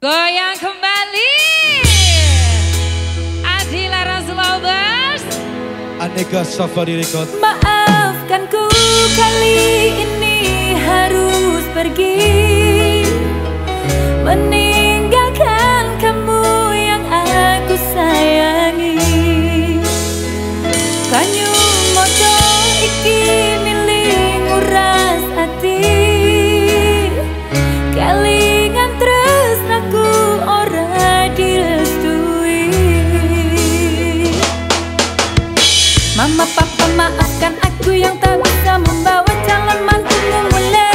Goyang kembali. Adila Razlovers. Aneka Safari Record. Maafkanku kali ini harus pergi. Maafkan aku yang tak bisa membawa. Jalan mantumu mulai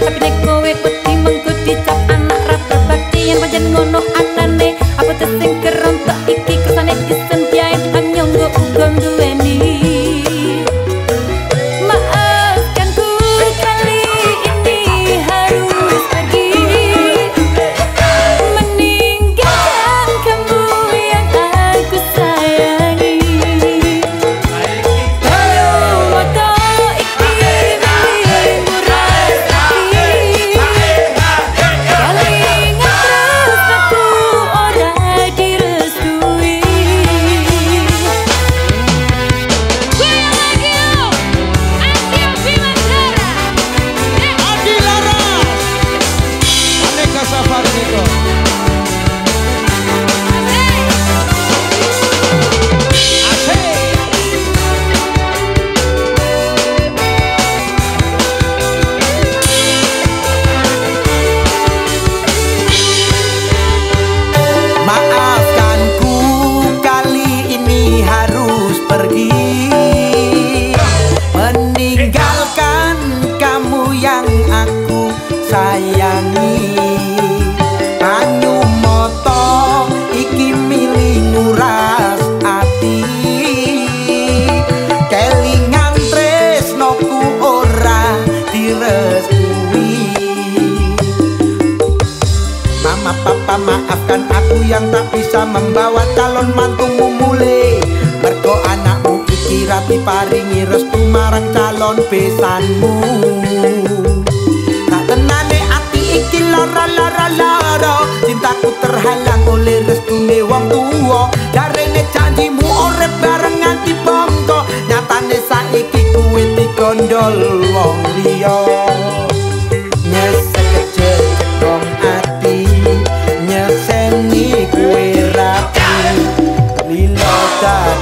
tapi nek kowe My eyes. maafkan aku yang tak bisa membawa calon mantumu mulai Mergo anakmu iki rati paringi restu marang calon besanmu. Tak tenane ati iki lara lara lara. Cintaku terhalang oleh restu ne wong tua Darene janjimu ore bareng anti bongko Nyatane saiki kuwi di gondol wong liya.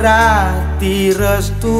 प्रातिरस्तु